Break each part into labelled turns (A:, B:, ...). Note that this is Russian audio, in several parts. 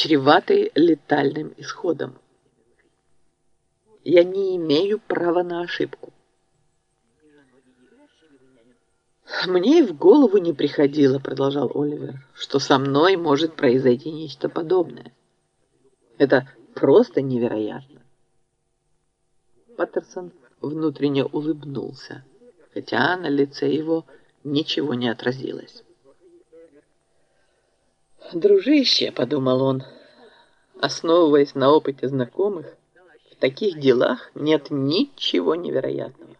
A: чреватый летальным исходом. Я не имею права на ошибку. «Мне и в голову не приходило, — продолжал Оливер, — что со мной может произойти нечто подобное. Это просто невероятно». Паттерсон внутренне улыбнулся, хотя на лице его ничего не отразилось. «Дружище», — подумал он, основываясь на опыте знакомых, в таких делах нет ничего невероятного.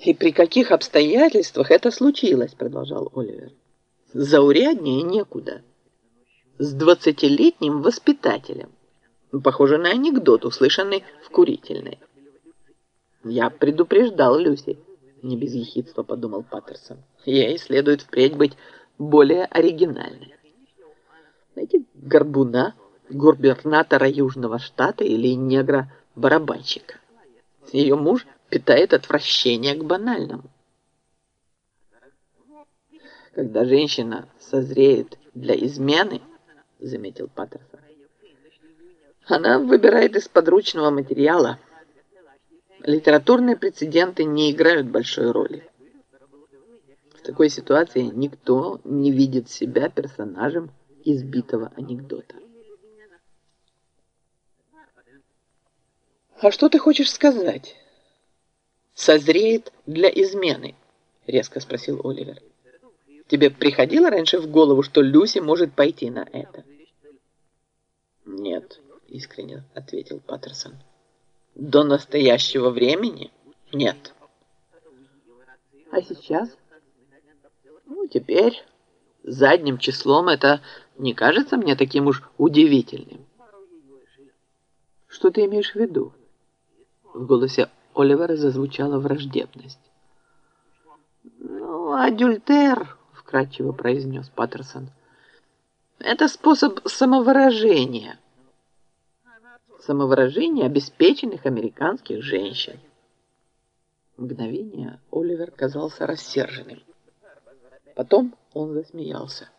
A: «И при каких обстоятельствах это случилось?» — продолжал Оливер. «Зауряднее некуда. С двадцатилетним воспитателем. Похоже на анекдот, услышанный в курительной. Я предупреждал Люси. Не без ехидства подумал Паттерсон. Ей следует впредь быть более оригинальной. Найти горбуна, губернатора Южного штата или негра-барабанщика. Ее муж питает отвращение к банальному. Когда женщина созреет для измены, заметил Паттерсон, она выбирает из подручного материала. Литературные прецеденты не играют большой роли. В такой ситуации никто не видит себя персонажем избитого анекдота. «А что ты хочешь сказать?» «Созреет для измены?» — резко спросил Оливер. «Тебе приходило раньше в голову, что Люси может пойти на это?» «Нет», — искренне ответил Паттерсон. «До настоящего времени? Нет». «А сейчас?» «Ну, теперь задним числом это не кажется мне таким уж удивительным». «Что ты имеешь в виду?» В голосе Оливера зазвучала враждебность. «Ну, адюльтер», — вкратчиво произнес Паттерсон, — «это способ самовыражения» самовыражение обеспеченных американских женщин. Мгновение Оливер казался рассерженным. Потом он засмеялся.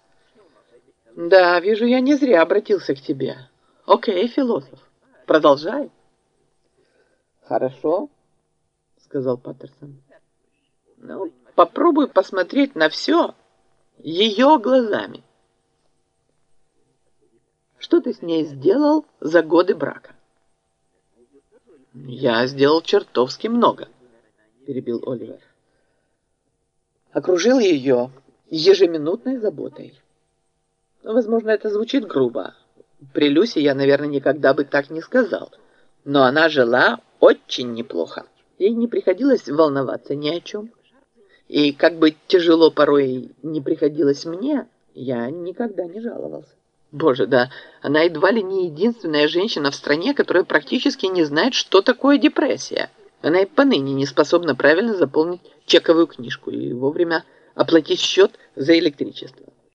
A: «Да, вижу, я не зря обратился к тебе. Окей, философ, продолжай». «Хорошо», — сказал Паттерсон. «Ну, попробуй посмотреть на все ее глазами. Что ты с ней сделал за годы брака?» «Я сделал чертовски много», — перебил Оливер. Окружил ее ежеминутной заботой. Возможно, это звучит грубо. При Люсе я, наверное, никогда бы так не сказал. Но она жила очень неплохо. Ей не приходилось волноваться ни о чем. И как бы тяжело порой не приходилось мне, я никогда не жаловался. Боже, да, она едва ли не единственная женщина в стране, которая практически не знает, что такое депрессия. Она и поныне не способна правильно заполнить чековую книжку и вовремя оплатить счет за электричество.